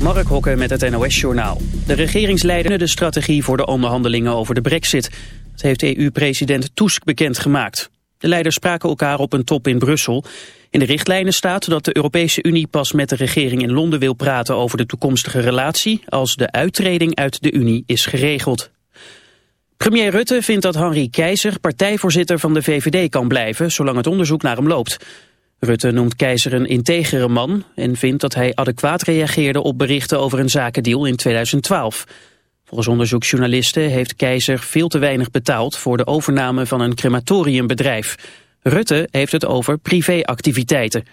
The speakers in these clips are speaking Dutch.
Mark Hokke met het NOS-journaal. De regeringsleider de strategie voor de onderhandelingen over de brexit. Dat heeft EU-president Tusk bekendgemaakt. De leiders spraken elkaar op een top in Brussel. In de richtlijnen staat dat de Europese Unie pas met de regering in Londen wil praten over de toekomstige relatie als de uittreding uit de Unie is geregeld. Premier Rutte vindt dat Henry Keizer partijvoorzitter van de VVD kan blijven zolang het onderzoek naar hem loopt. Rutte noemt Keizer een integere man en vindt dat hij adequaat reageerde op berichten over een zakendeal in 2012. Volgens onderzoeksjournalisten heeft Keizer veel te weinig betaald voor de overname van een crematoriumbedrijf. Rutte heeft het over privéactiviteiten.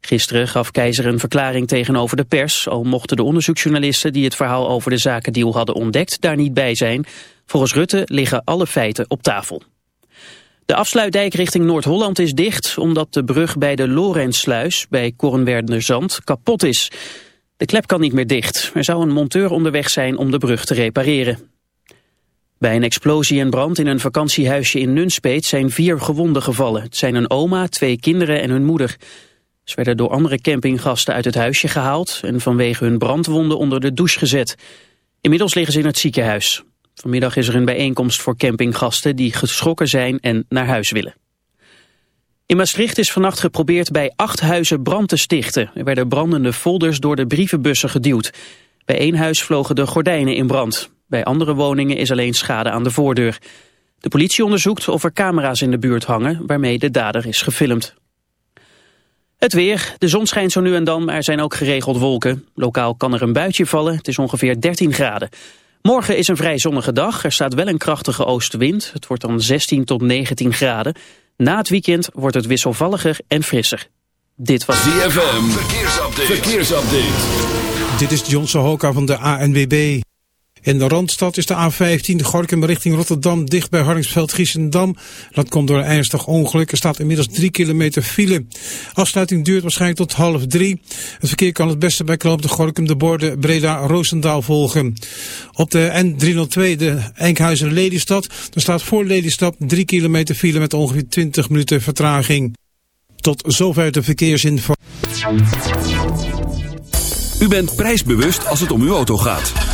Gisteren gaf Keizer een verklaring tegenover de pers, al mochten de onderzoeksjournalisten die het verhaal over de zakendeal hadden ontdekt daar niet bij zijn. Volgens Rutte liggen alle feiten op tafel. De afsluitdijk richting Noord-Holland is dicht omdat de brug bij de Lorentsluis bij Kornwerderzand kapot is. De klep kan niet meer dicht. Er zou een monteur onderweg zijn om de brug te repareren. Bij een explosie en brand in een vakantiehuisje in Nunspeet zijn vier gewonden gevallen. Het zijn een oma, twee kinderen en hun moeder. Ze werden door andere campinggasten uit het huisje gehaald... en vanwege hun brandwonden onder de douche gezet. Inmiddels liggen ze in het ziekenhuis. Vanmiddag is er een bijeenkomst voor campinggasten die geschrokken zijn en naar huis willen. In Maastricht is vannacht geprobeerd bij acht huizen brand te stichten. Er werden brandende folders door de brievenbussen geduwd. Bij één huis vlogen de gordijnen in brand. Bij andere woningen is alleen schade aan de voordeur. De politie onderzoekt of er camera's in de buurt hangen... waarmee de dader is gefilmd. Het weer. De zon schijnt zo nu en dan, maar er zijn ook geregeld wolken. Lokaal kan er een buitje vallen. Het is ongeveer 13 graden. Morgen is een vrij zonnige dag. Er staat wel een krachtige oostenwind. Het wordt dan 16 tot 19 graden. Na het weekend wordt het wisselvalliger en frisser. Dit was ZFM. Verkeersupdate. Verkeersupdate. Dit is John Sohoka van de ANWB. In de Randstad is de A15 Gorkum richting Rotterdam dicht bij Hardingsveld-Giessendam. Dat komt door een ernstig ongeluk. Er staat inmiddels drie kilometer file. Afsluiting duurt waarschijnlijk tot half drie. Het verkeer kan het beste bij Knoop de Gorkum de borden Breda-Roosendaal volgen. Op de N302 de Enkhuizen-Lelystad. Er staat voor Lelystad drie kilometer file met ongeveer 20 minuten vertraging. Tot zover de verkeersinformatie. U bent prijsbewust als het om uw auto gaat.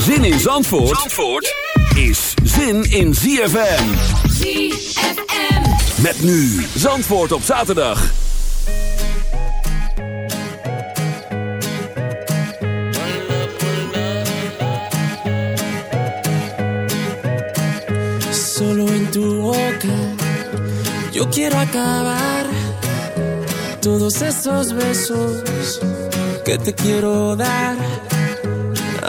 Zin in Zandvoort, Zandvoort is zin in ZFM. ZFM. Met nu Zandvoort op zaterdag. Solo en tu boca yo quiero acabar todos esos besos que te quiero dar.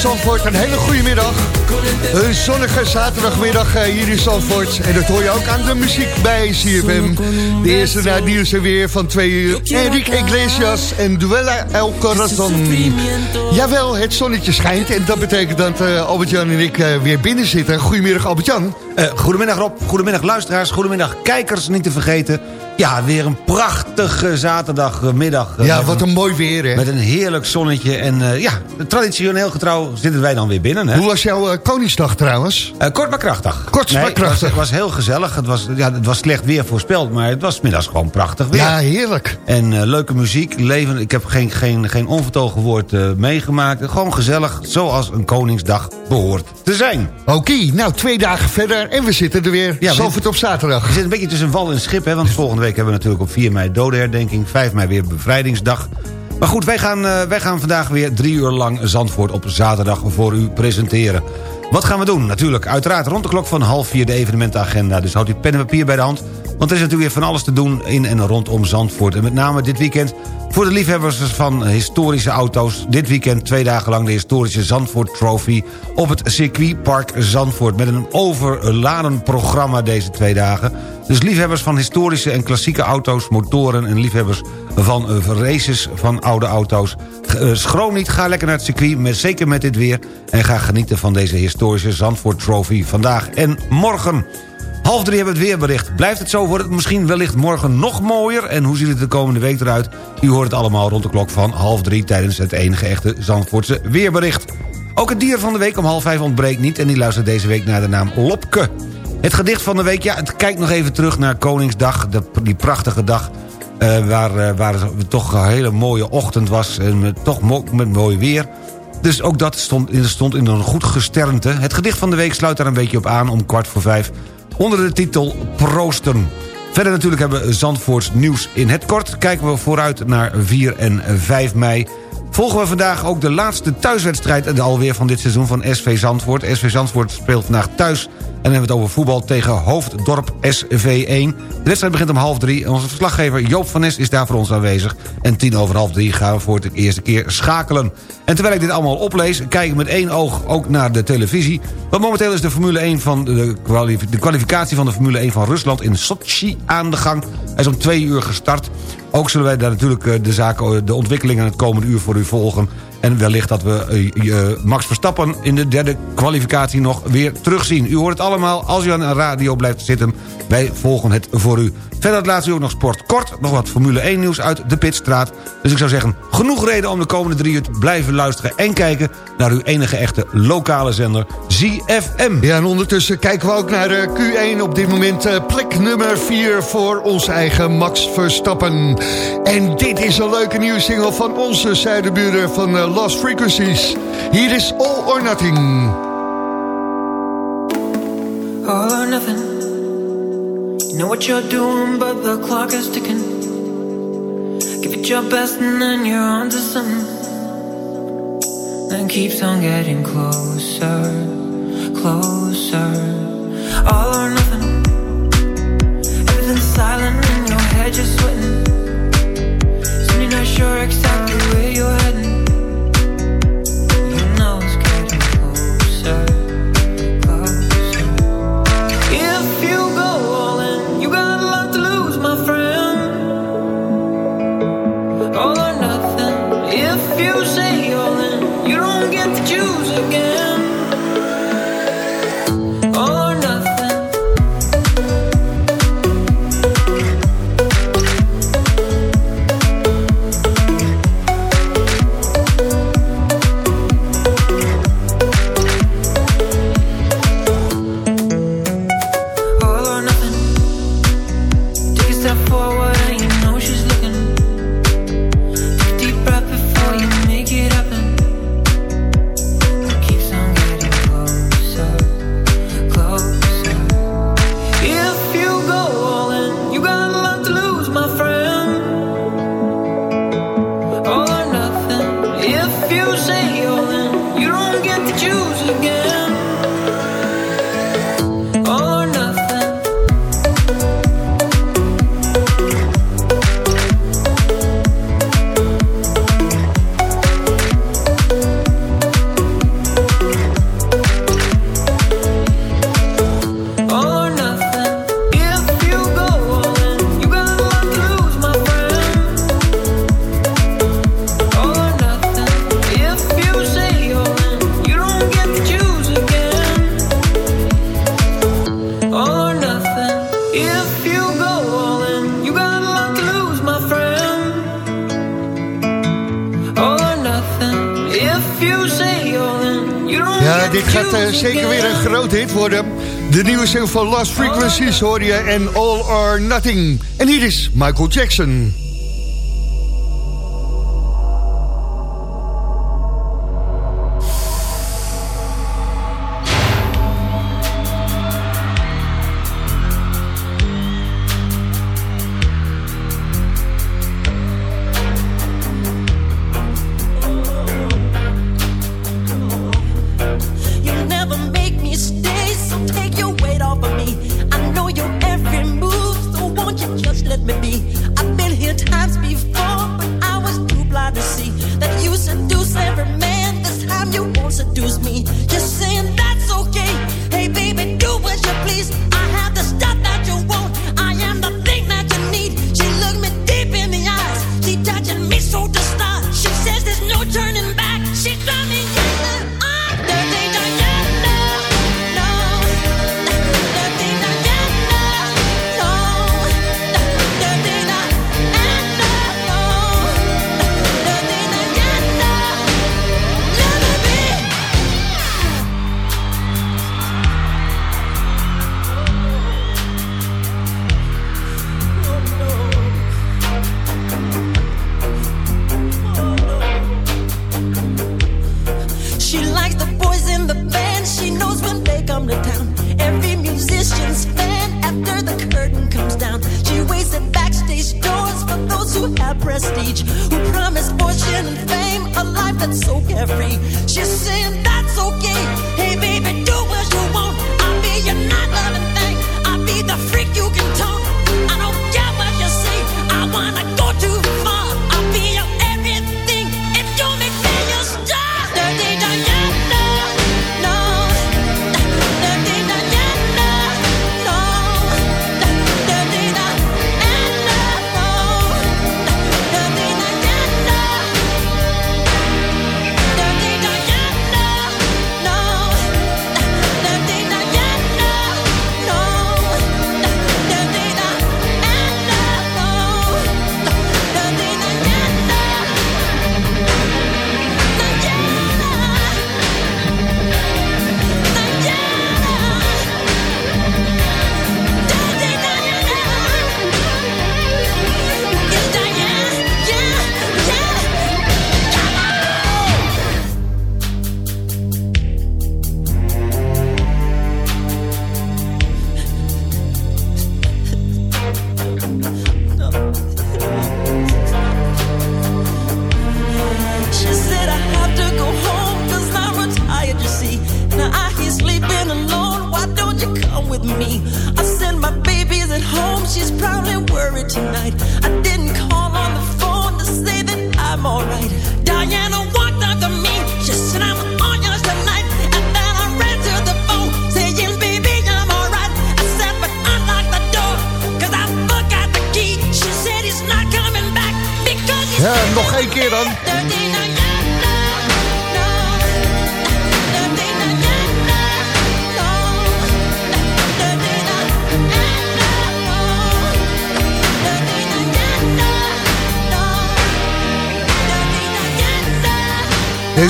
Zandvoort. Een hele goede middag. Een zonnige zaterdagmiddag eh, hier in Zandvoort. En dat hoor je ook aan de muziek bij CFM. De eerste na nieuws en weer van twee uur. Enrique Iglesias en Duella El Corazon. Jawel, het zonnetje schijnt. En dat betekent dat eh, Albert-Jan en ik eh, weer binnen zitten. Goedemiddag Albert-Jan. Goedemiddag Rob, goedemiddag luisteraars, goedemiddag kijkers, niet te vergeten. Ja, weer een prachtige zaterdagmiddag. eh, Ja, wat een mooi weer hè. Met een heerlijk zonnetje en eh, ja, traditioneel getrouw zitten wij dan weer binnen. Hè? Hoe was jouw eh, Koningsdag trouwens? Eh, kort maar krachtig. Kort maar Nee, krachtig. Het was, het was heel gezellig. Het was, ja, het was slecht weer voorspeld, maar het was middags gewoon prachtig weer. Ja, heerlijk. En leuke muziek, leven. Ik heb geen, geen, geen onvertogen woord meegemaakt. Gewoon gezellig, zoals een Koningsdag behoort te zijn. Oké, nou twee dagen verder en we zitten er weer. Ja, Zandvoort op zaterdag. We zitten een beetje tussen wal en schip, hè, want volgende week hebben we natuurlijk op 4 mei dodenherdenking, 5 mei weer bevrijdingsdag. Maar goed, wij gaan, eh, wij gaan vandaag weer drie uur lang Zandvoort op zaterdag voor u presenteren. Wat gaan we doen? Natuurlijk, uiteraard rond de klok van half vier de evenementenagenda. Dus houd u pen en papier bij de hand. Want er is natuurlijk weer van alles te doen in en rondom Zandvoort. En met name dit weekend voor de liefhebbers van historische auto's. Dit weekend twee dagen lang de historische Zandvoort Trophy... op het circuitpark Zandvoort. Met een overladen programma deze twee dagen. Dus liefhebbers van historische en klassieke auto's, motoren... en liefhebbers van eh, races van oude auto's. Eh, Schroom niet, ga lekker naar het circuit, met, zeker met dit weer... en ga genieten van deze historische Zandvoort Trophy vandaag en morgen. Half drie hebben we het weerbericht. Blijft het zo, wordt het misschien wellicht morgen nog mooier. En hoe ziet het de komende week eruit? U hoort het allemaal rond de klok van half drie... tijdens het enige echte Zandvoortse weerbericht. Ook het dier van de week om half vijf ontbreekt niet... en die luistert deze week naar de naam Lopke. Het gedicht van de week, ja, het kijkt nog even terug naar Koningsdag... De, die prachtige dag eh, waar, eh, waar het toch een hele mooie ochtend was... en met, toch met mooi weer... Dus ook dat stond, stond in een goed gesternte. Het gedicht van de week sluit daar een beetje op aan om kwart voor vijf... onder de titel Proosten. Verder natuurlijk hebben we Zandvoorts nieuws in het kort. Kijken we vooruit naar 4 en 5 mei. Volgen we vandaag ook de laatste thuiswedstrijd alweer van dit seizoen van SV Zandvoort. SV Zandvoort speelt vandaag thuis dan hebben we het over voetbal tegen Hoofddorp SV1. De wedstrijd begint om half drie. Onze verslaggever Joop van Nes is daar voor ons aanwezig. En tien over half drie gaan we voor de eerste keer schakelen. En terwijl ik dit allemaal oplees, kijk ik met één oog ook naar de televisie. Want momenteel is de Formule 1 van de kwalificatie van de Formule 1 van Rusland in Sochi aan de gang. Hij is om twee uur gestart. Ook zullen wij daar natuurlijk eh, de, zaken, de ontwikkelingen het komende uur voor u volgen. En wellicht dat we eh, eh, Max Verstappen in de derde kwalificatie nog weer terugzien. U hoort het allemaal als u aan een radio blijft zitten. Wij volgen het voor u. Verder het laatste ook nog sport kort. Nog wat Formule 1 nieuws uit de Pitstraat. Dus ik zou zeggen, genoeg reden om de komende drie uur te blijven luisteren... en kijken naar uw enige echte lokale zender ZFM. Ja, en ondertussen kijken we ook naar de Q1 op dit moment. eh, plek nummer 4 voor onze eigen Max Verstappen. En dit is een leuke nieuwe single van onze zuidenburen van eh, Lost Frequencies. Hier is All or Nothing. All or nothing. You know what you're doing, but the clock is ticking. Give it your best and then you're on to something. And keeps on getting closer, closer. All or nothing. Everything's silent in your head, you're sweating. Soon you're not sure exactly where you're heading. De nieuwe single van Last Frequencies hoor je en All or Nothing. En hier is Michael Jackson.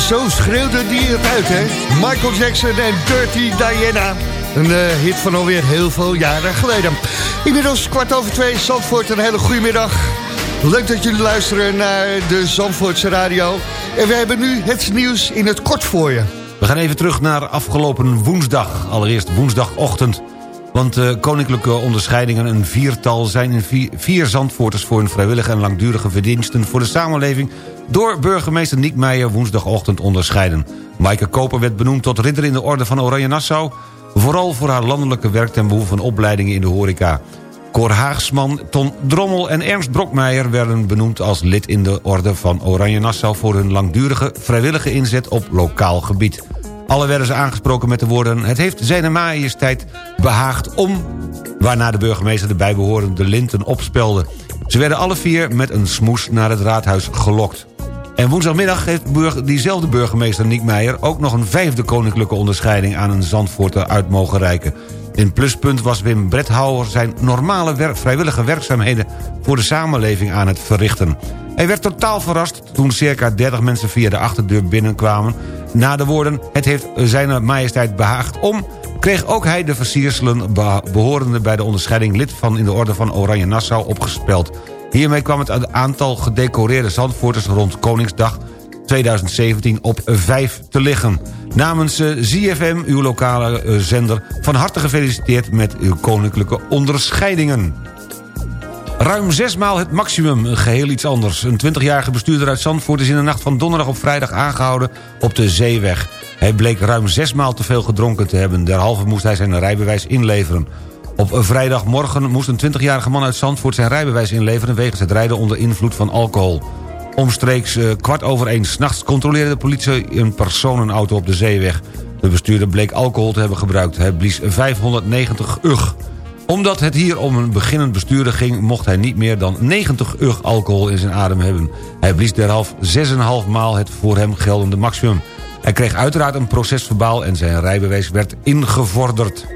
Zo schreeuwde die het uit, hè? Michael Jackson en Dirty Diana. Een eh, hit van alweer heel veel jaren geleden. Inmiddels kwart over twee, Zandvoort, een hele goede middag. Leuk dat jullie luisteren naar de Zandvoortse radio. En we hebben nu het nieuws in het kort voor je. We gaan even terug naar afgelopen woensdag. Allereerst woensdagochtend. Want uh, koninklijke onderscheidingen, een viertal... zijn in vier, vier Zandvoorters voor hun vrijwillige en langdurige verdiensten... voor de samenleving door burgemeester Niek Meijer woensdagochtend onderscheiden. Maaike Koper werd benoemd tot ridder in de orde van Oranje Nassau... vooral voor haar landelijke werk ten behoeve van opleidingen in de horeca. Cor Haagsman, Ton Drommel en Ernst Brokmeijer... werden benoemd als lid in de orde van Oranje Nassau... voor hun langdurige vrijwillige inzet op lokaal gebied. Alle werden ze aangesproken met de woorden... het heeft zijn majesteit behaagd om... waarna de burgemeester de bijbehorende linten opspelde. Ze werden alle vier met een smoes naar het raadhuis gelokt. En woensdagmiddag heeft diezelfde burgemeester Niek Meijer... ook nog een vijfde koninklijke onderscheiding aan een Zandvoorter uit mogen reiken. In pluspunt was Wim Bredhouwer zijn normale vrijwillige werkzaamheden... voor de samenleving aan het verrichten. Hij werd totaal verrast toen circa 30 mensen via de achterdeur binnenkwamen... na de woorden, het heeft zijn majesteit behaagd om... kreeg ook hij de versierselen behorende bij de onderscheiding... lid van in de orde van Oranje Nassau opgespeld. Hiermee kwam het aantal gedecoreerde Zandvoorters rond Koningsdag 2017 op 5 te liggen. Namens uh, ZFM, uw lokale uh, zender, van harte gefeliciteerd met uw koninklijke onderscheidingen. Ruim zesmaal het maximum, geheel iets anders. Een 20-jarige bestuurder uit Zandvoort is in de nacht van donderdag op vrijdag aangehouden op de Zeeweg. Hij bleek ruim zesmaal te veel gedronken te hebben. Derhalve moest hij zijn rijbewijs inleveren. Op vrijdagmorgen moest een 20-jarige man uit Zandvoort zijn rijbewijs inleveren... wegens het rijden onder invloed van alcohol. Omstreeks uh, kwart over één s'nachts controleerde de politie een personenauto op de zeeweg. De bestuurder bleek alcohol te hebben gebruikt. Hij blies 590 ug. Omdat het hier om een beginnend bestuurder ging... mocht hij niet meer dan 90 ug alcohol in zijn adem hebben. Hij blies derhalve 6,5 maal het voor hem geldende maximum. Hij kreeg uiteraard een procesverbaal en zijn rijbewijs werd ingevorderd.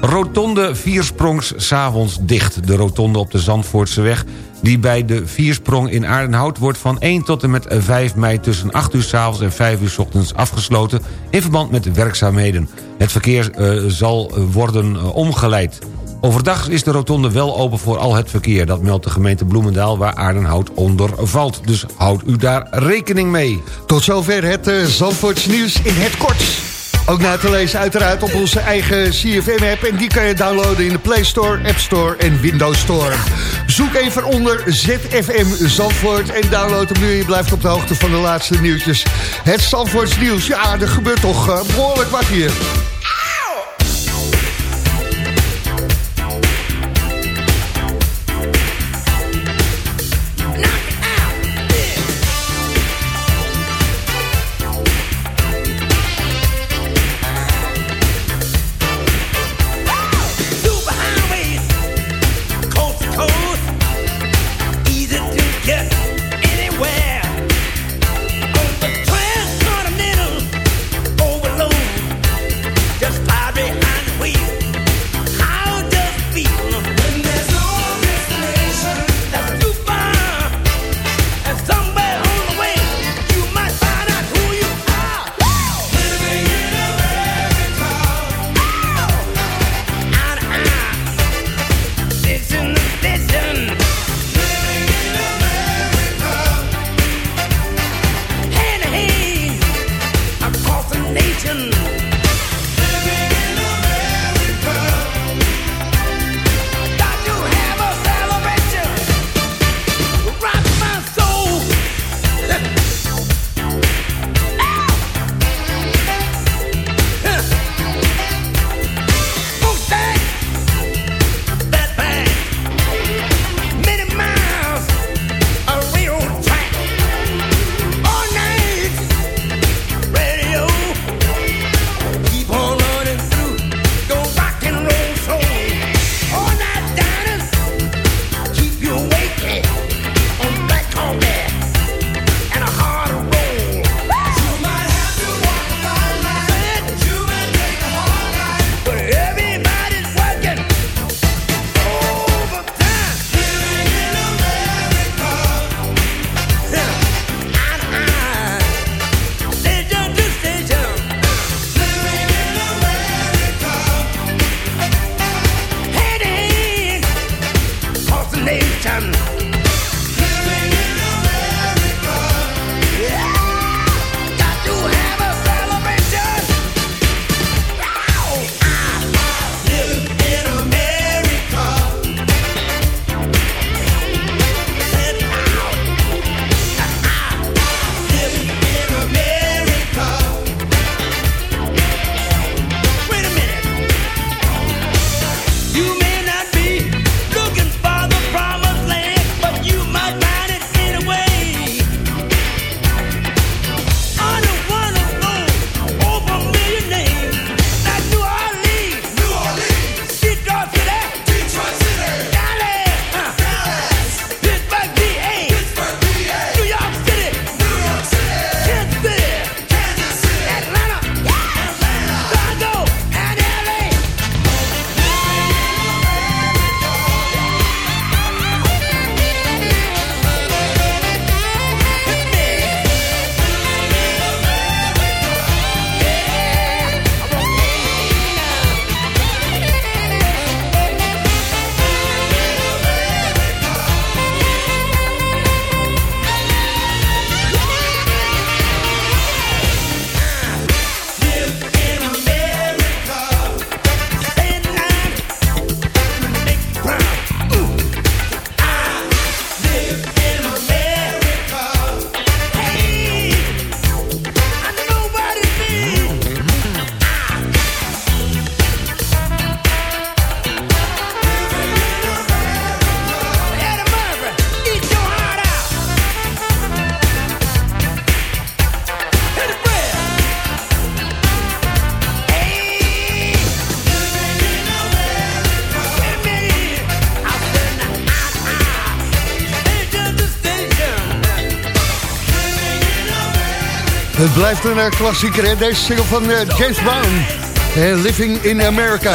Rotonde Viersprongs s'avonds dicht. De rotonde op de Zandvoortse weg die bij de Viersprong in Aardenhout wordt van 1 tot en met 5 mei tussen 8 uur s avonds en 5 uur s ochtends afgesloten in verband met werkzaamheden. Het verkeer uh, zal worden uh, omgeleid. Overdag is de rotonde wel open voor al het verkeer. Dat meldt de gemeente Bloemendaal waar Aardenhout onder valt. Dus houd u daar rekening mee. Tot zover het uh, Zandvoorts nieuws in het kort. Ook na te lezen uiteraard op onze eigen CFM-app. En die kan je downloaden in de Play Store, App Store en Windows Store. Zoek even onder ZFM Zandvoort en download hem nu. Je blijft op de hoogte van de laatste nieuwtjes. Het Zandvoorts nieuws. Ja, er gebeurt toch uh, behoorlijk wat hier. Blijft een klassieker, hè? deze single van eh, James Brown. Living in America.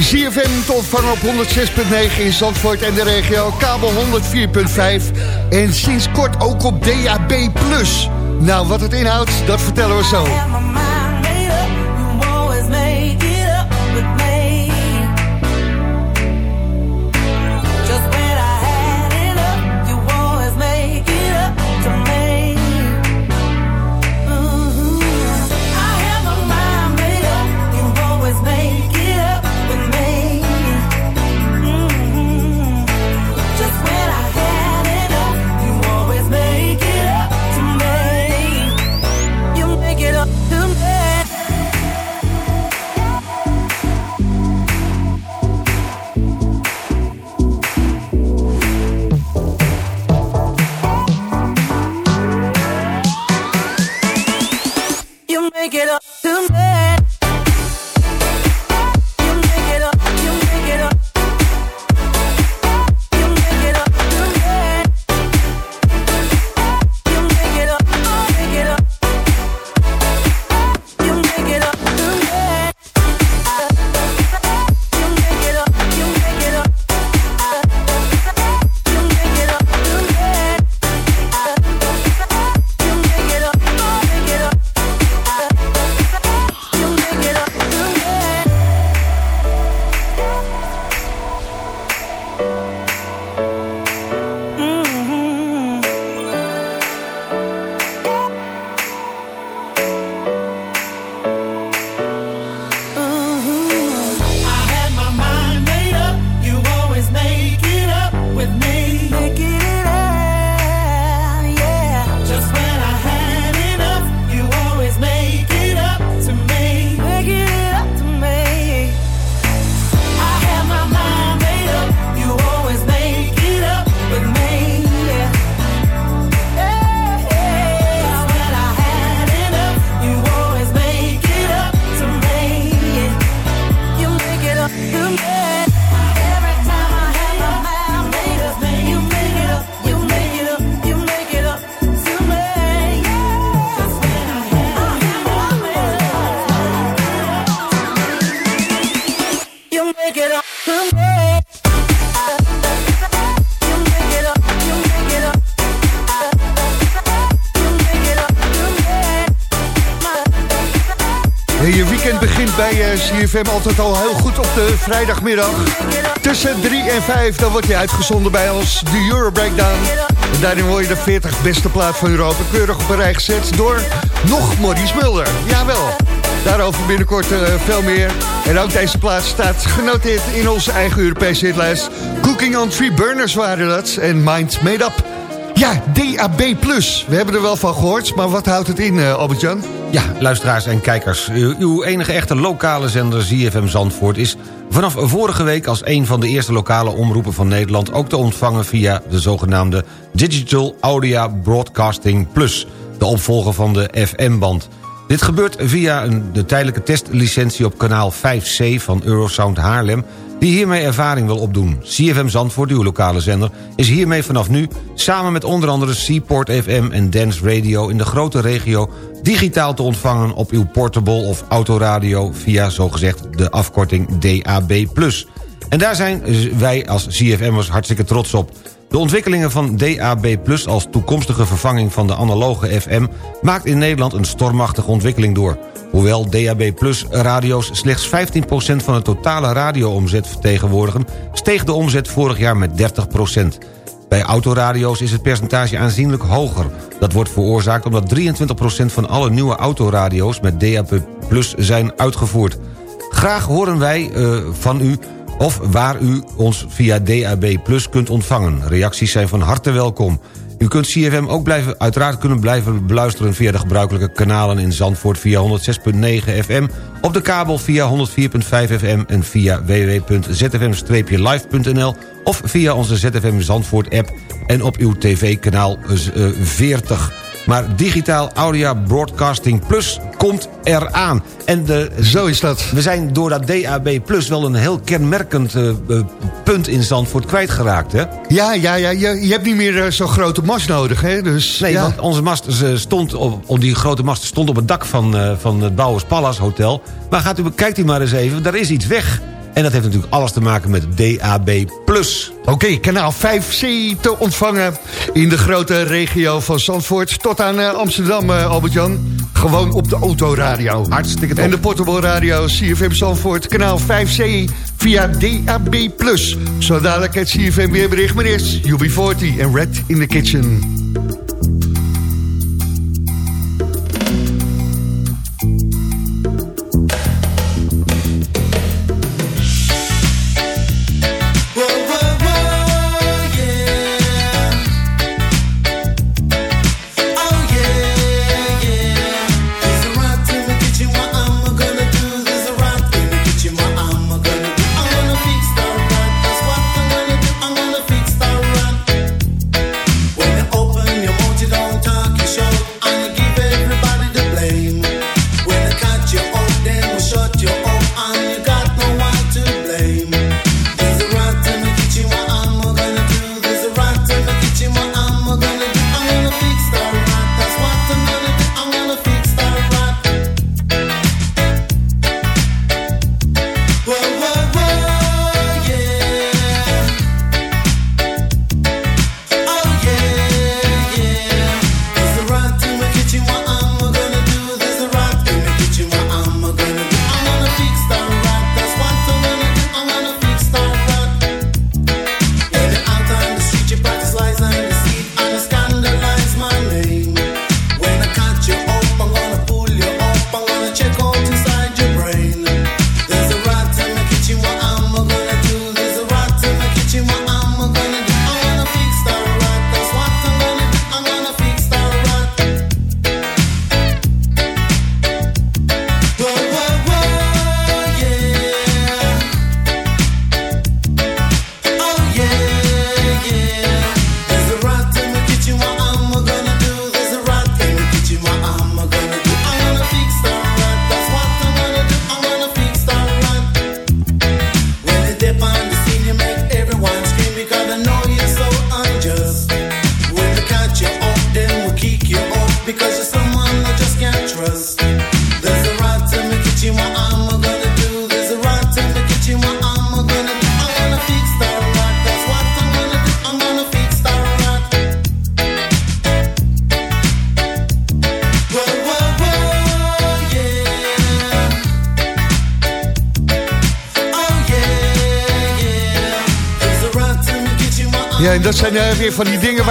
ZFM te ontvangen op 106.9 in Zandvoort en de regio. Kabel 104.5. En sinds kort ook op DAB+. Nou, wat het inhoudt, dat vertellen we zo. CFM altijd al heel goed op de vrijdagmiddag. Tussen 3 en 5 dan wordt je uitgezonden bij ons, de Euro Breakdown. Daarin hoor je de 40 beste plaat van Europa keurig op een rij gezet door nog Maurice Mulder. Jawel, daarover binnenkort eh, veel meer. En ook deze plaat staat genoteerd in onze eigen Europese hitlijst. Cooking on Three Burners waren dat en Mind Made Up. Ja, DAB+. We hebben er wel van gehoord, maar wat houdt het in, eh, Albert-Jan? Ja, luisteraars en kijkers. Uw uw enige echte lokale zender ZFM Zandvoort is vanaf vorige week... als een van de eerste lokale omroepen van Nederland... ook te ontvangen via de zogenaamde Digital Audio Broadcasting Plus... de opvolger van de FM-band. Dit gebeurt via een, de tijdelijke testlicentie op kanaal 5C van Eurosound Haarlem... die hiermee ervaring wil opdoen. CFM Zandvoort, uw lokale zender, is hiermee vanaf nu... samen met onder andere Seaport FM en Dance Radio in de grote regio... digitaal te ontvangen op uw portable of autoradio... via zogezegd de afkorting DAB+. En daar zijn wij als CFM'ers hartstikke trots op. De ontwikkelingen van DAB Plus als toekomstige vervanging van de analoge FM... maakt in Nederland een stormachtige ontwikkeling door. Hoewel DAB Plus radio's slechts 15% van de totale radioomzet vertegenwoordigen... steeg de omzet vorig jaar met 30%. Bij autoradio's is het percentage aanzienlijk hoger. Dat wordt veroorzaakt omdat 23% van alle nieuwe autoradio's met DAB Plus zijn uitgevoerd. Graag horen wij eh, van u of waar u ons via DAB Plus kunt ontvangen. Reacties zijn van harte welkom. U kunt CFM ook blijven, uiteraard kunnen blijven beluisteren... via de gebruikelijke kanalen in Zandvoort via 106.9 FM... op de kabel via 104.5 FM en via www.zfm-live.nl... of via onze ZFM Zandvoort-app en op uw tv-kanaal 40. Maar digitaal Audio Broadcasting Plus komt eraan. En de, Zo is dat. we zijn door dat DAB Plus wel een heel kenmerkend eh, eh, punt in Zandvoort kwijtgeraakt, hè? Ja, ja, ja je, je hebt niet meer eh, zo'n grote mast nodig, hè? Dus, Nee, ja. want onze mast stond op, op die grote mast stond op het dak van, van het Bouwers Palace Hotel. Maar gaat u, kijkt u maar eens even, daar is iets weg. En dat heeft natuurlijk alles te maken met DAB+. Oké, kanaal 5C te ontvangen in de grote regio van Zandvoort... tot aan eh, Amsterdam, eh, Albert-Jan. Gewoon op de autoradio. Hartstikke top. En de portable radio CFM Zandvoort, kanaal 5C via DAB+. Zo dadelijk het CFM weerbericht, maar eerst UB40 en Red in the Kitchen.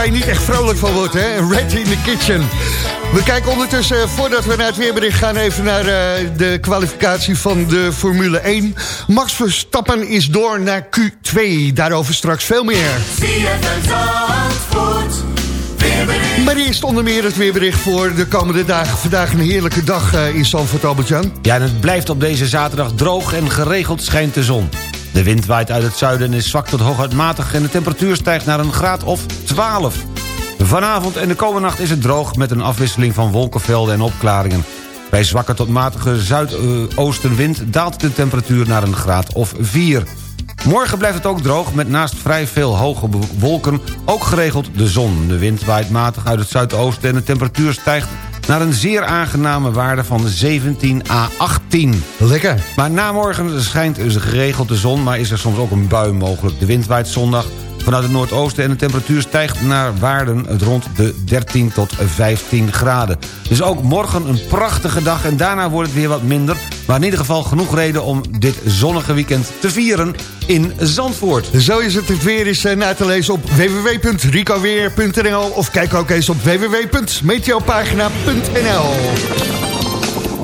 Waar niet echt vrolijk van wordt, hè? Red in the kitchen. We kijken ondertussen, eh, voordat we naar het weerbericht gaan... even naar eh, de kwalificatie van de Formule 1. Max Verstappen is door naar Q2. Daarover straks veel meer. Maar eerst onder meer het weerbericht voor de komende dagen. Vandaag een heerlijke dag eh, in Zandvoort, Albert-Jan. Ja, en het blijft op deze zaterdag droog en geregeld schijnt de zon. De wind waait uit het zuiden en is zwak tot hooguit matig... en de temperatuur stijgt naar een graad of 12. Vanavond en de komende nacht is het droog... met een afwisseling van wolkenvelden en opklaringen. Bij zwakke tot matige zuidoostenwind daalt de temperatuur naar een graad of 4. Morgen blijft het ook droog met naast vrij veel hoge wolken... ook geregeld de zon. De wind waait matig uit het zuidoosten en de temperatuur stijgt... naar een zeer aangename waarde van 17 à 18. Lekker. Maar na morgen schijnt dus geregeld de zon... maar is er soms ook een bui mogelijk. De wind waait zondag vanuit het noordoosten... en de temperatuur stijgt naar waarden rond de 13 tot 15 graden. Dus ook morgen een prachtige dag en daarna wordt het weer wat minder... maar in ieder geval genoeg reden om dit zonnige weekend te vieren in Zandvoort. Zo is het. Weer is eh, na te lezen op www.ricoweer.nl of kijk ook eens op www.meteopagina.nl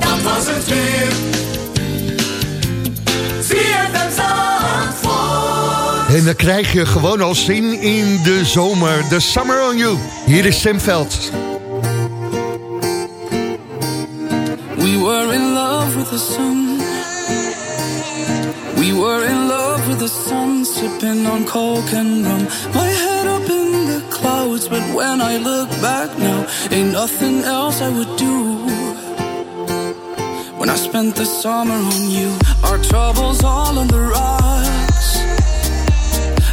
Dat was het weer. En dan krijg je gewoon al zin in de zomer. The Summer on You. Hier is Sam Veld. We were in love with the sun. We were in love with the sun, sipping on coke and rum. My head up in the clouds. but when I look back now, ain't nothing else I would do. When I spent the summer on you, our troubles all on the rocks.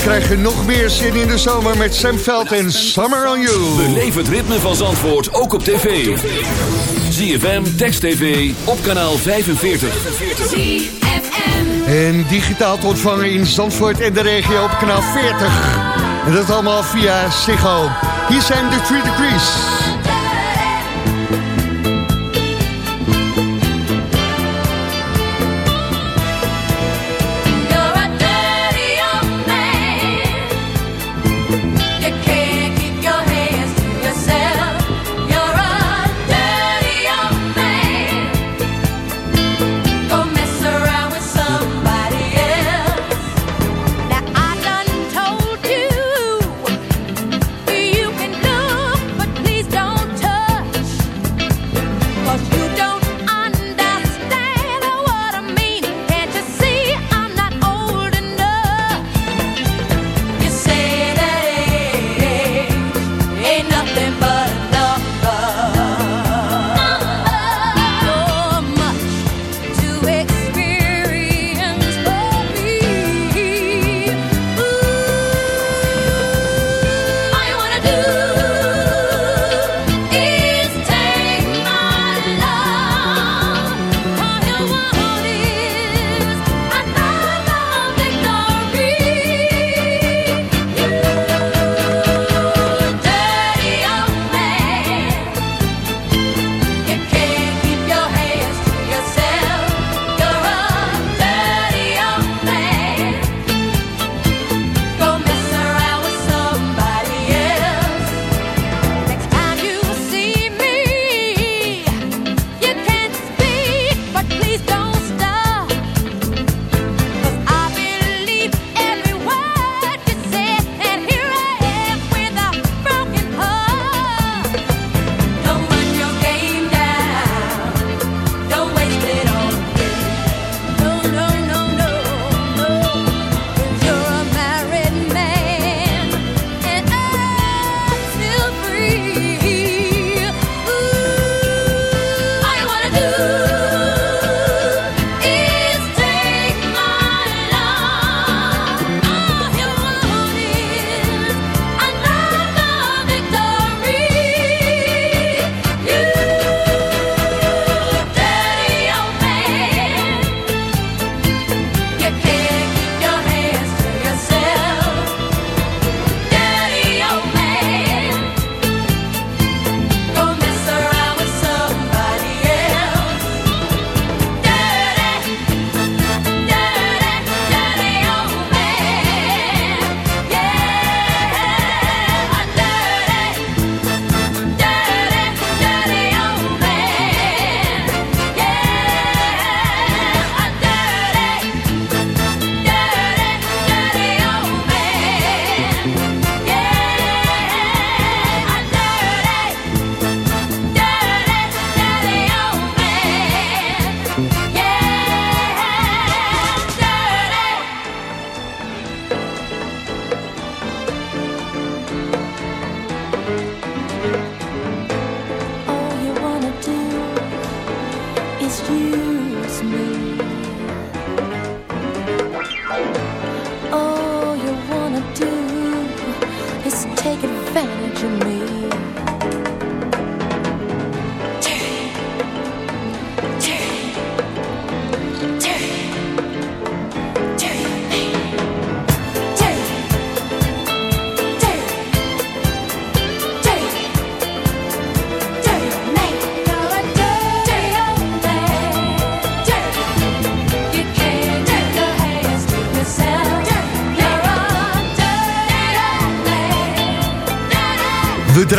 Krijg je nog meer zin in de zomer met Sam Veld en Summer on You. Beleef het ritme van Zandvoort ook op tv. ZFM, Text TV, op kanaal 45. En digitaal te ontvangen in Zandvoort en de regio op kanaal 40. En dat allemaal via Ziggo. Hier zijn de 3 Degrees.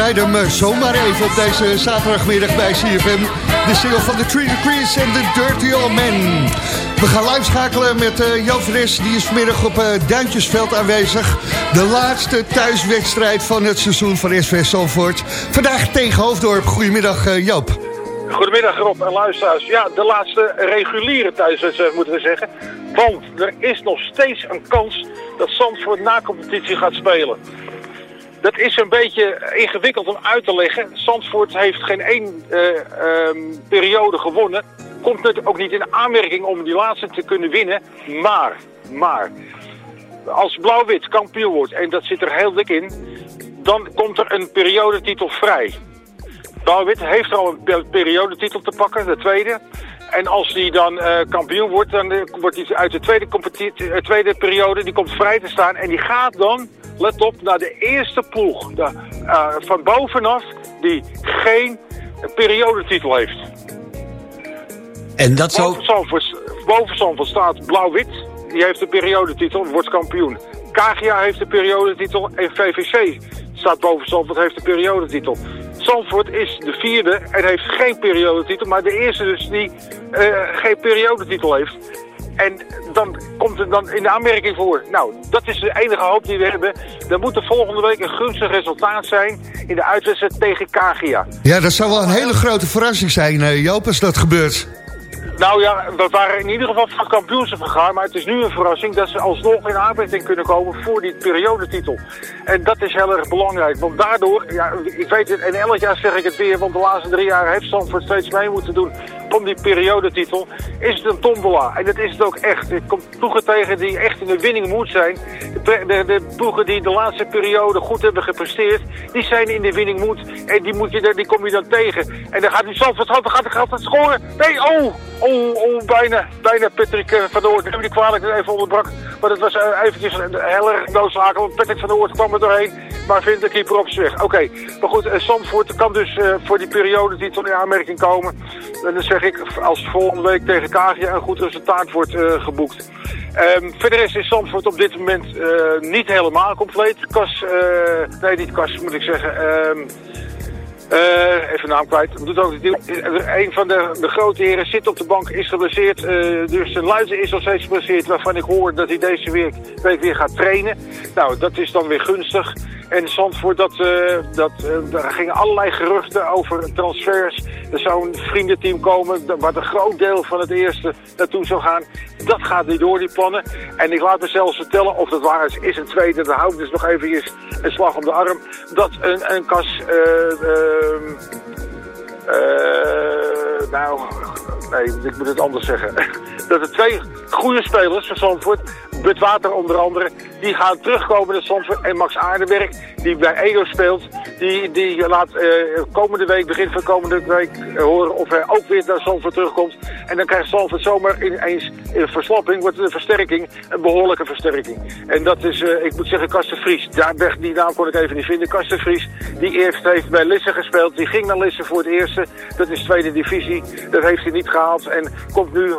We draaiden hem eh, zomaar even op deze zaterdagmiddag bij CFM. De single van The Three Degrees en The Dirty Old Man. We gaan live schakelen met eh Jan. Die is vanmiddag op eh, Duintjesveld aanwezig. De laatste thuiswedstrijd van het seizoen van SV Zandvoort. Vandaag tegen Hoofddorp. Goedemiddag Joop. Goedemiddag Rob en luisteraars. Ja, de laatste reguliere thuiswedstrijd moeten we zeggen. Want er is nog steeds een kans dat Zandvoort na competitie gaat spelen. Dat is een beetje ingewikkeld om uit te leggen. Zandvoort heeft geen één eh, ehm, periode gewonnen. Komt natuurlijk ook niet in aanmerking om die laatste te kunnen winnen. Maar, maar, als Blauw-Wit kampioen wordt, en dat zit er heel dik in, dan komt er een periodetitel vrij. Blauw-Wit heeft al een per- periodetitel te pakken, de tweede. En als hij dan eh, kampioen wordt, dan eh, wordt hij uit de tweede, competitie, eh, tweede periode, die komt vrij te staan. En die gaat dan, let op, naar de eerste ploeg. De, van bovenaf, die geen periodetitel heeft. En dat zo... Boven Zandvoort staat Blauw-Wit. Die heeft de periodetitel, wordt kampioen. Kagia heeft de periodetitel en VVC staat boven Zandvoort, heeft de periodetitel. Zandvoort is de vierde en heeft geen periodetitel, maar de eerste dus die eh, geen periodetitel heeft. En dan komt het dan in de aanmerking voor. Nou, dat is de enige hoop die we hebben. Er moet er volgende week een gunstig resultaat zijn in de uitwedstrijd tegen Kagia. Ja, dat zou wel een hele grote verrassing zijn eh, Joop als dat gebeurt. Nou ja, we waren in ieder geval van kampioenschap gegaan. Maar het is nu een verrassing dat ze alsnog in aanmerking kunnen komen voor die periodetitel. En dat is heel erg belangrijk. Want daardoor, ja, ik weet het, en elk jaar zeg ik het weer, want de laatste drie jaar heeft Zandvoort steeds mee moeten doen om die periodetitel. Is het een tombola. En dat is het ook echt. Ik kom ploegen tegen die echt in de winning moet zijn. De, de, ploegen die de laatste periode goed hebben gepresteerd, die zijn in de winning moed. En die, moet je, die kom je dan tegen. En dan gaat die Zandvoort, gaat, gaat, gaat scoren. Nee, oh, oh, oh, bijna, bijna Patrick eh, van der Oort. Neem die kwalijk dat ik even onderbrak. Maar dat was eh, eventjes heel erg noodzakelijk. Want Patrick van der Oort kwam er doorheen. Maar vindt de keeper op weg. Oké, maar goed, eh, Zandvoort kan dus voor die periode die tot in aanmerking komen. En dan zeg ik, als volgende week tegen Kagia een goed resultaat wordt geboekt. Ehm, verder is Zandvoort op dit moment niet helemaal compleet. Kas, nee niet Kas moet ik zeggen. Ehm, eh, even naam kwijt. Doet ook. Een van de, de grote heren zit op de bank, is geblesseerd. eh, dus zijn luizen is al steeds geblesseerd. Waarvan ik hoor dat hij deze week, week weer gaat trainen. Nou, dat is dan weer gunstig. En Zandvoort, dat, eh, dat, eh, daar gingen allerlei geruchten over transfers. Er zou een vriendenteam komen, waar een groot deel van het eerste naartoe zou gaan. Dat gaat niet door, die plannen. En ik laat me zelfs vertellen, of dat waar is, is een tweede. Dan hou ik dus nog even een slag om de arm. Dat een, een kas... eh, nou, nee, ik moet het anders zeggen. Dat er twee goede spelers van Zandvoort, Butwater onder andere, die gaan terugkomen naar Zandvoort. En Max Aardenberg, die bij Edo speelt, die, die laat eh, komende week, begin van komende week, eh, horen of hij ook weer naar Zandvoort terugkomt. En dan krijgt Zandvoort zomaar ineens een verslapping, wordt een versterking, een behoorlijke versterking. En dat is, eh, ik moet zeggen, Kasten Vries. Daar, die naam kon ik even niet vinden. Kasten Vries, die eerst heeft bij Lisse gespeeld. Die ging naar Lisse voor het eerste. Dat is tweede divisie. Dat heeft hij niet gehaald. En komt nu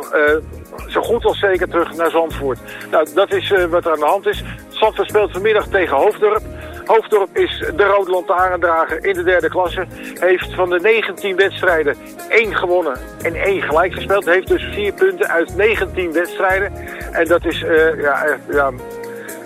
zo goed als zeker terug naar Zandvoort. Nou, dat is eh, wat er aan de hand is. Zandvoort speelt vanmiddag tegen Hoofddorp. Hoofddorp is de rode lantaarndrager in de derde klasse. Heeft van de 19 wedstrijden één gewonnen en één gelijk gespeeld. Heeft dus vier punten uit 19 wedstrijden. En dat is, eh, ja, echt, ja,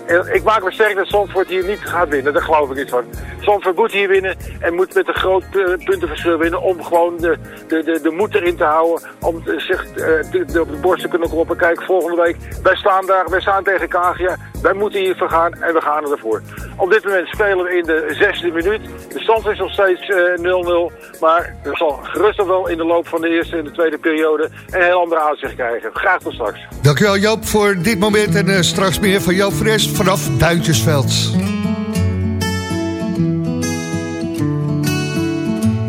eh, ik maak me sterk dat Zandvoort hier niet gaat winnen. Daar geloof ik niet van. Zandvoort moet hier winnen en moet met een groot eh, puntenverschil winnen om gewoon de, de, de, de moed erin te houden. Om eh, zich eh, op de borst te kunnen kloppen. Kijk, volgende week, wij staan daar, wij staan tegen Kagia. Wij moeten hier vergaan en we gaan ervoor. Op dit moment spelen we in de zesde minuut. De stand is nog steeds eh, 0-0. Maar er zal gerust nog wel in de loop van de eerste en de tweede periode een heel andere uitzicht krijgen. Graag tot straks. Dankjewel Joop voor dit moment en eh, straks meer van Joop Fres vanaf Duintjesveld.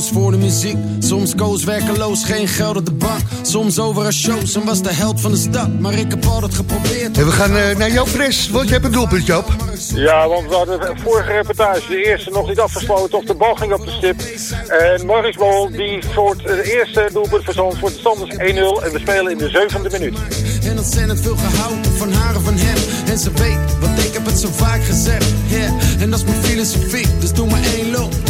koos voor de muziek. Soms koos werkeloos, geen geld op de bank. Soms over een shows en was de held van de stad. Maar ik heb altijd geprobeerd. En we gaan eh, naar Joop Fres, want je hebt een doelpunt Joop. Ja, want we hadden de vorige reportage, de eerste nog niet afgesloten, of de bal ging op de stip. En Maurice Bol, die soort het eerste doelpunt voor Zandvoort. De stand is 1-0 en we spelen in de zevende minuut. En ontzettend veel gehouden van haar en van hem. En ze weet, want ik heb het zo vaak gezegd. Yeah. En dat is mijn filosofie, dus doe maar één loop.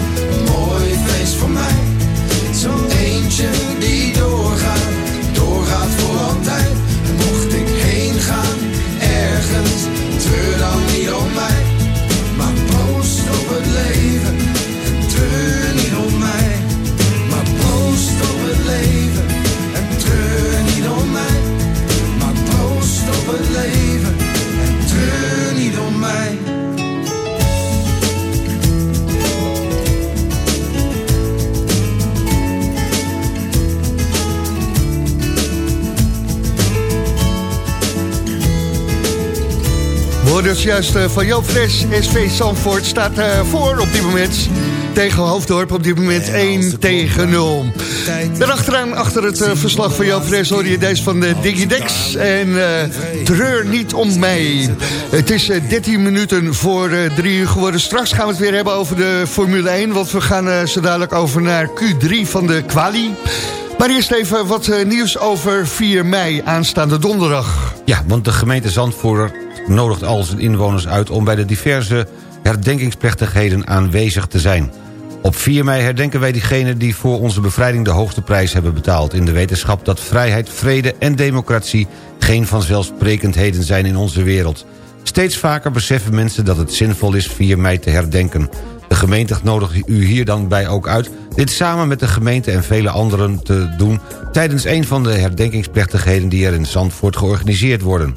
We hoorden het juist eh, van Joop Fres. SV Zandvoort staat eh, voor op dit moment. Tegen Hoofddorp op dit moment 1 tegen 0. Daarachteraan, achter het eh, verslag van Joop Fres... hoor je deze van de Digidex. En eh, treur niet om mij. Het is eh, 13 minuten voor 3 uur geworden. Straks gaan we het weer hebben over de Formule 1. Want we gaan zo dadelijk over naar Q3 van de quali. Maar eerst even wat nieuws over 4 mei aanstaande donderdag. Ja, want de gemeente Zandvoort nodigt al zijn inwoners uit... om bij de diverse herdenkingsplechtigheden aanwezig te zijn. Op 4 mei herdenken wij diegenen die voor onze bevrijding... de hoogste prijs hebben betaald... in de wetenschap dat vrijheid, vrede en democratie... geen vanzelfsprekendheden zijn in onze wereld. Steeds vaker beseffen mensen dat het zinvol is 4 mei te herdenken. De gemeente nodigt u hier dan bij ook uit... dit samen met de gemeente en vele anderen te doen... tijdens een van de herdenkingsplechtigheden die er in Zandvoort georganiseerd worden.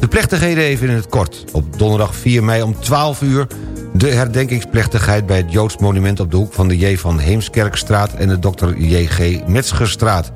De plechtigheden even in het kort. Op donderdag 4 mei om 12 uur... de herdenkingsplechtigheid bij het Joods monument... op de hoek van de J. van Heemskerkstraat en de Dr. J.G. Metzgerstraat.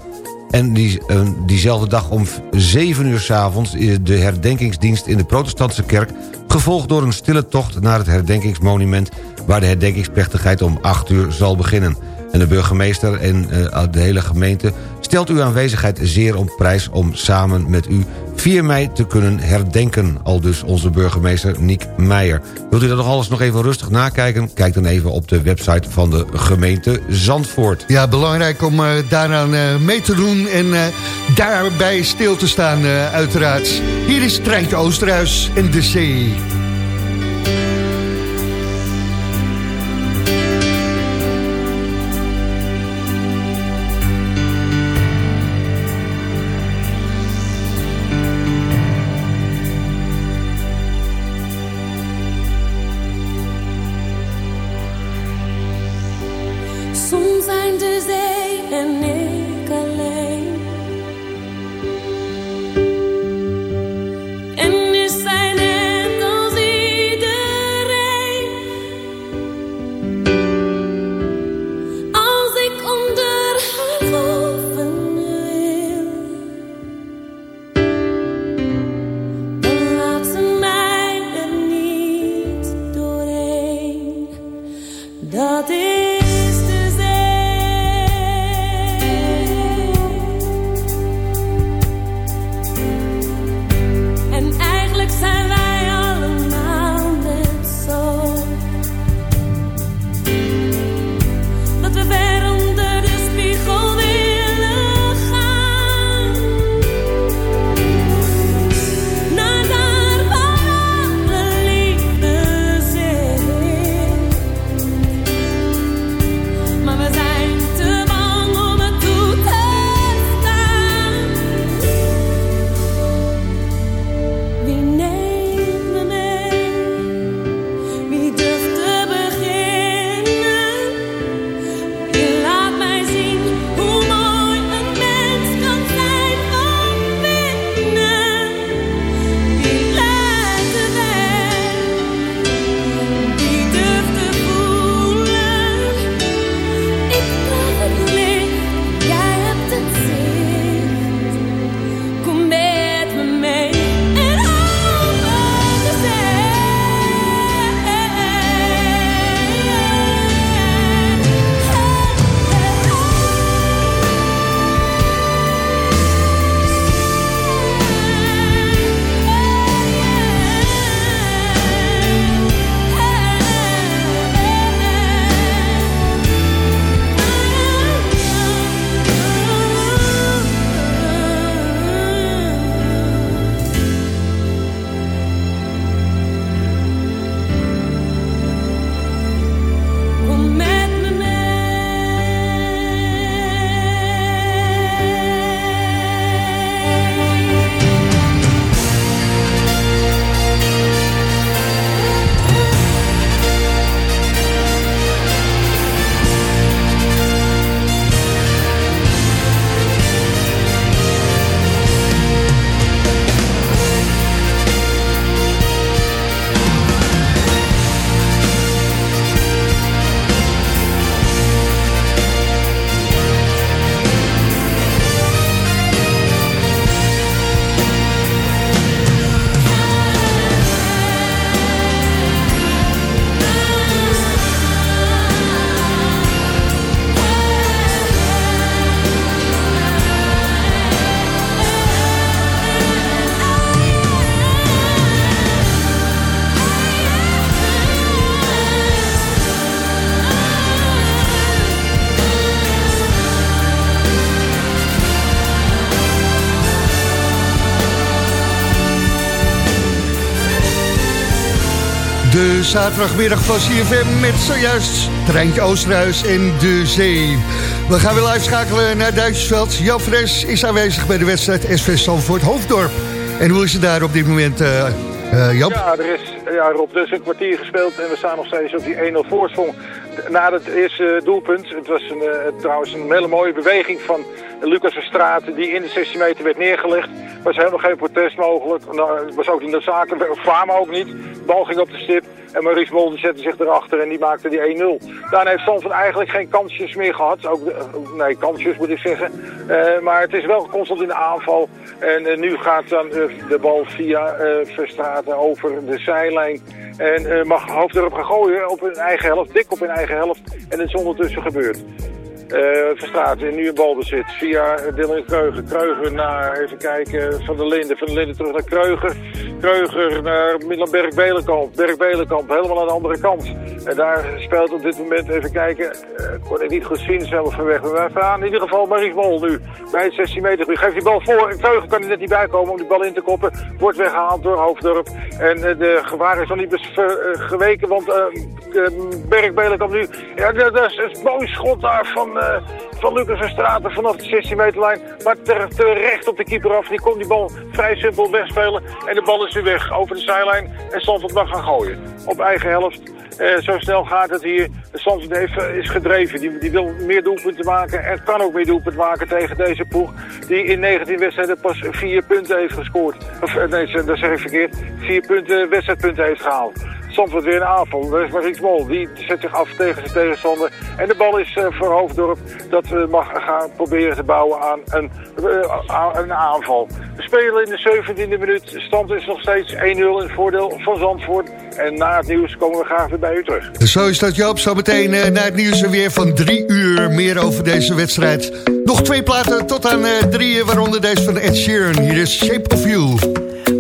En die, eh, diezelfde dag om 7 uur s'avonds de herdenkingsdienst in de protestantse kerk... gevolgd door een stille tocht naar het herdenkingsmonument... waar de herdenkingsplechtigheid om 8 uur zal beginnen. En de burgemeester en eh, de hele gemeente stelt uw aanwezigheid zeer op prijs... om samen met u 4 mei te kunnen herdenken. Al dus onze burgemeester Niek Meijer. Wilt u dat nog alles nog even rustig nakijken? Kijk dan even op de website van de gemeente Zandvoort. Ja, belangrijk om eh, daaraan eh, mee te doen en daarbij stil te staan uiteraard. Hier is Treintje Oosterhuis en de zee. Zaterdagmiddag van CFM met zojuist Treintje Oosterhuis en de zee. We gaan weer live schakelen naar Duitsersveld. Jan Fres is aanwezig bij de wedstrijd SV Zandvoort Hoofddorp. En hoe is het daar op dit moment, eh, Jan? Ja, er is, ja, Rob, is een kwartier gespeeld en we staan nog steeds op die 1-0 voorsprong. Na het eerste doelpunt, het was een, eh, trouwens een hele mooie beweging van Lucas Verstraat die in de 16 meter werd neergelegd. was helemaal geen protest mogelijk. Nou, het was ook niet noodzakelijk, Fama ook niet. De bal ging op de stip en Maurice Mol die zette zich erachter en die maakte die 1-0. Daarna heeft Zandvoort eigenlijk geen kansjes meer gehad. Ook, de- nee, kansjes moet ik zeggen. Eh, maar het is wel constant in de aanval. En eh, nu gaat dan eh, de bal via eh Verstraten over de zijlijn. En eh, mag Hoofddorp gaan gooien op hun eigen helft, dik op hun eigen helft. En het is ondertussen gebeurd. Eh Verstraten nu een balbezit via Dylan Kreuger. Kreuger naar, even kijken, Van der Linden. Van der Linden terug naar Kreuger. Kreuger naar Middelberg Belenkamp. Berg Belenkamp helemaal aan de andere kant. En daar speelt op dit moment, even kijken, eh, kon ik niet goed zien, zelf van weg. Maar in ieder geval Maries Mol nu bij het 16 meter gebied. Geeft die bal voor. En kan er net niet bij komen om die bal in te koppen. Wordt weggehaald door Hoofddorp. En eh, de gevaar is nog niet geweken, want eh eh, Berg Belenkamp nu... Ja, dat is een mooi schot daar van, eh, van Lucas Verstraten vanaf de 16 meter lijn. Maar ter- terecht op de keeper af. Die kon die bal vrij simpel wegspelen. En de bal is weer weg over de zijlijn. En Stanford mag gaan gooien. Op eigen helft. Eh, zo snel gaat het hier. Stanford heeft, eh, is gedreven. Die, die wil meer doelpunten maken. En kan ook meer doelpunten maken tegen deze ploeg. Die in 19 wedstrijden pas vier punten heeft gescoord. Of nee, dat zeg ik verkeerd. Vier punten, wedstrijdpunten heeft gehaald. Zandvoort weer een aanval. Daar is Maurice Mol. Die zet zich af tegen zijn tegenstander. En de bal is eh, voor Hoofddorp. Dat mag gaan proberen te bouwen aan een, eh, een aanval. We spelen in de 17e minuut. De stand is nog steeds 1-0 in het voordeel van Zandvoort. En na het nieuws komen we graag weer bij u terug. Zo is dat Joop, zometeen eh, naar het nieuws weer van drie uur meer over deze wedstrijd. Nog twee platen tot aan drieën, waaronder deze van Ed Sheeran. Hier is Shape of You.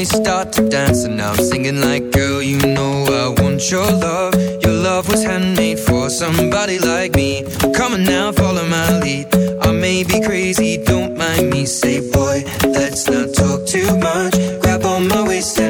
we start to dance. And I'm singing like, girl, you know I want your love. Your love was handmade for somebody like me. Come on now, follow my lead. I may be crazy, don't mind me. Say, boy, let's not talk too much. Grab on my waist and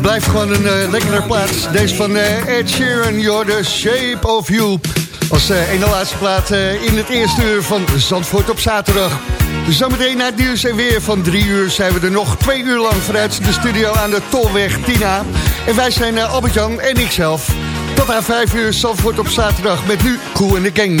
het blijft gewoon een eh, lekkere plaats. Deze van eh, Ed Sheeran, You're the Shape of You. Als eh ene laatste plaat in het eerste uur van Zandvoort op zaterdag. Zometeen na het nieuws en weer van drie uur... zijn we er nog twee uur lang vanuit de studio aan de Tolweg Tina. En wij zijn Albert-Jan en ikzelf. Tot aan 5 uur, Zandvoort op zaterdag. Met nu Koe en de Gang.